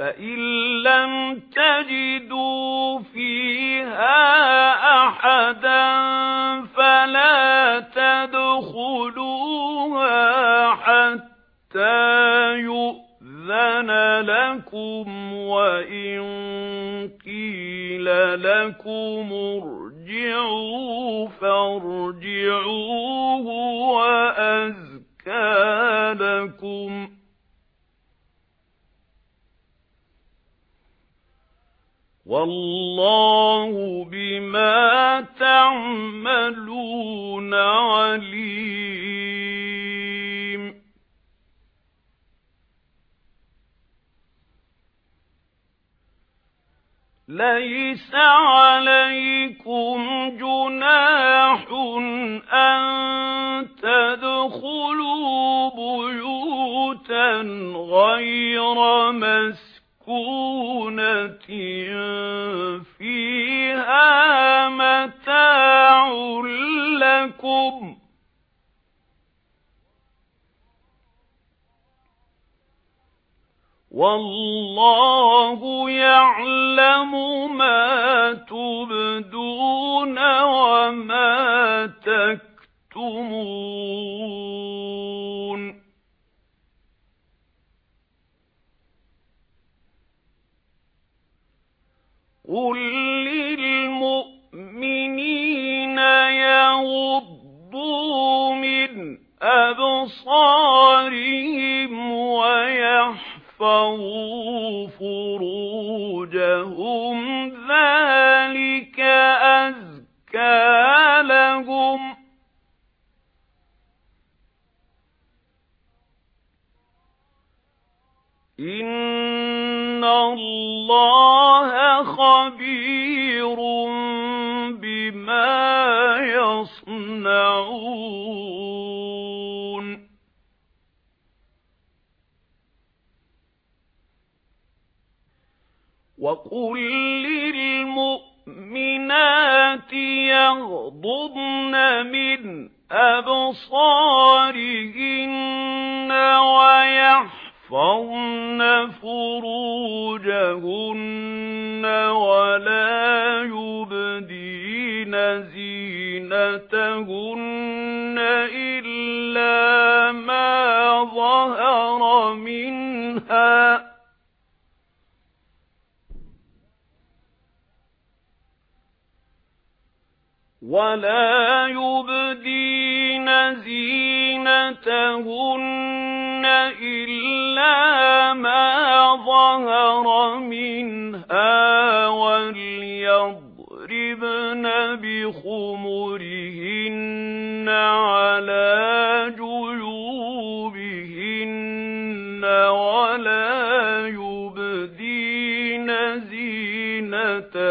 فَإِن لَّمْ تَجِدُوا فِيهَا أَحَدًا فَلَا تَدْخُلُوهَا حَتَّى يُؤْذَنَ لَكُمْ وَإِن قِيلَ لَكُمُ ارْجِعُوا فَارْجِعُوا هُوَ وَاللَّهُ بِمَا تَعْمَلُونَ عَلِيمٌ. لَيْسَ عَلَيْكُمْ جُنَاحٌ أَن تَدْخُلُوا بُيُوتًا غَيْرَ مَسْكُونَةٍ فِيهَا مَتَاعٌ لَّكُمْ ۚ وَاللَّهُ يَعْلَمُ مَا تُبْدُونَ وَمَا تَكْتُمُونَ اللَّهَ خَبِيرٌ بِمَا يَصْنَعُونَ. وَقُل لِّلْمُؤْمِنَاتِ يَغْضُضْنَ مِنْ أَبْصَارِهِنَّ وَيَحْفَظْنَ فُرُوجَهُنَّ وَلَا يُبْدِينَ زِينَتَهُنَّ إِلَّا مَا ظَهَرَ مِنْهَا ۖ وَلَا يُبْدِينَ زِينَتَهُنَّ إِلَّا مَا ظَهَرَ مِنْهَا وَلْيَضْرِبْنَ بِخُمُرِهِنَّ عَلَى جُيُوبِهِنَّ وَلَا يُبْدِينَ زِينَتَهُنَّ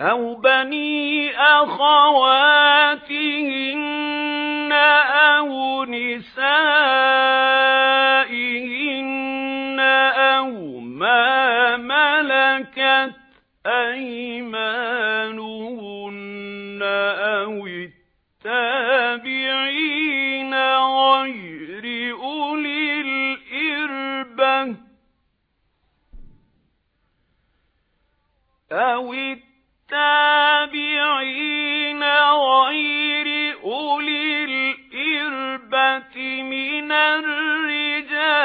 أَوْ بَنِي أَخَوَاتِهِنَّ أَوْ نِسَائِهِنَّ أَوْ مَا مَلَكَتْ أَيْمَانُهُنَّ أَوِ التَّابِعِينَ غَيْرِ أُولِي الْإِرْبَةِ أَوِ التَّابِعِينَ غَيْرِ أُولِي الْإِرْبَةِ مِنَ الرِّجَالِ